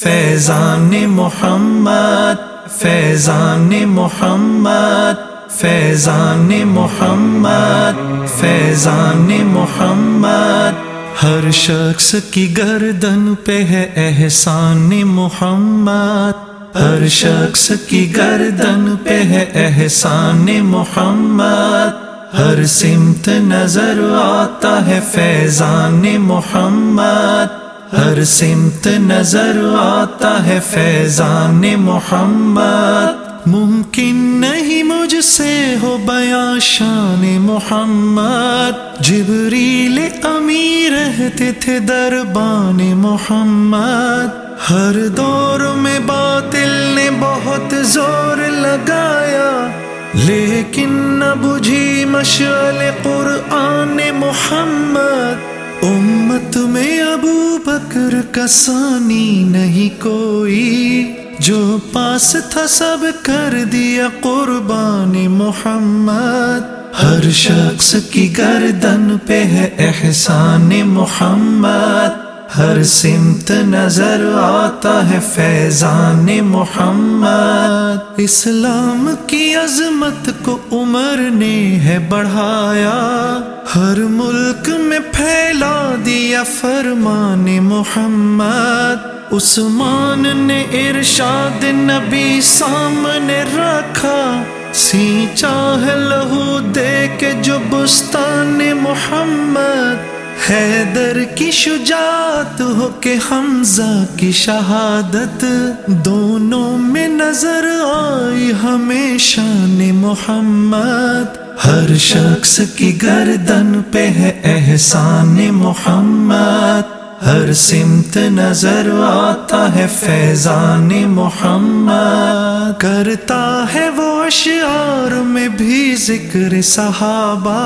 فیضان محمد فیضان محمد فیضان محمد فیضان محمد۔ ہر شخص کی گردن پہ ہے احسان محمد۔ ہر شخص کی گردن پہ ہے احسان محمد۔ ہر سمت نظر آتا ہے فیضان محمد۔ ہر سمت نظر آتا ہے فیضان محمد۔ ممکن نہیں مجھ سے ہو بیاں شان محمد۔ جبریل امیر رہتے تھے دربان محمد۔ ہر دور میں باطل نے بہت زور لگایا۔ لیکن نہ بجھی مشعل قرآن محمد۔ امت میں ابو بکر کسانی نہیں کوئی، جو پاس تھا سب کر دیا قربان محمد۔ ہر شخص کی گردن پہ ہے احسان محمد۔ ہر سمت نظر آتا ہے فیضان محمد۔ اسلام کی عظمت کو عمر نے ہے بڑھایا۔ ہر ملک میں پھیلا دیا فرمان محمد۔ عثمان نے ارشاد نبی سامنے رکھا۔ سینچا ہے لہو دے کے جو بستان محمد۔ حیدر کی شجاعت ہو کے حمزہ کی شہادت دونوں میں نظر آئی ہمیں شان محمد۔ ہر شخص کی گردن پہ ہے احسان محمد۔ ہر سمت نظر آتا ہے فیضان محمد کرتا ہے وہ اشعار میں بھی ذکر صحابہ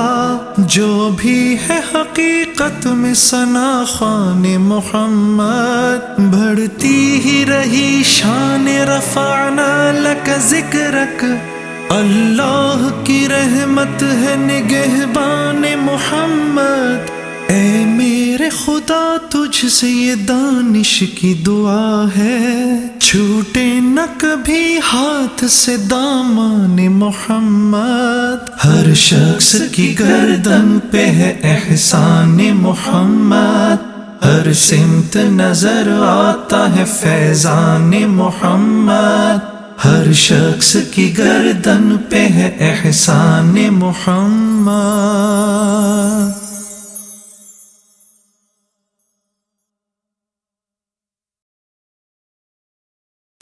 جو بھی ہے حقیقت میں ثنا خان محمد بڑھتی ہی رہی شان رفعنا لک ذکرک اللہ کی رحمت ہے نگہبان محمد اے میرے خدا، تجھ سے یہ دانش کی دعا ہے۔ چھوٹے نہ کبھی ہاتھ سے دامان محمد۔ ہر شخص کی گردن پہ ہے احسان محمد۔ ہر سمت نظر آتا ہے فیضان محمد۔ ہر شخص کی گردن پہ ہے احسان محمد۔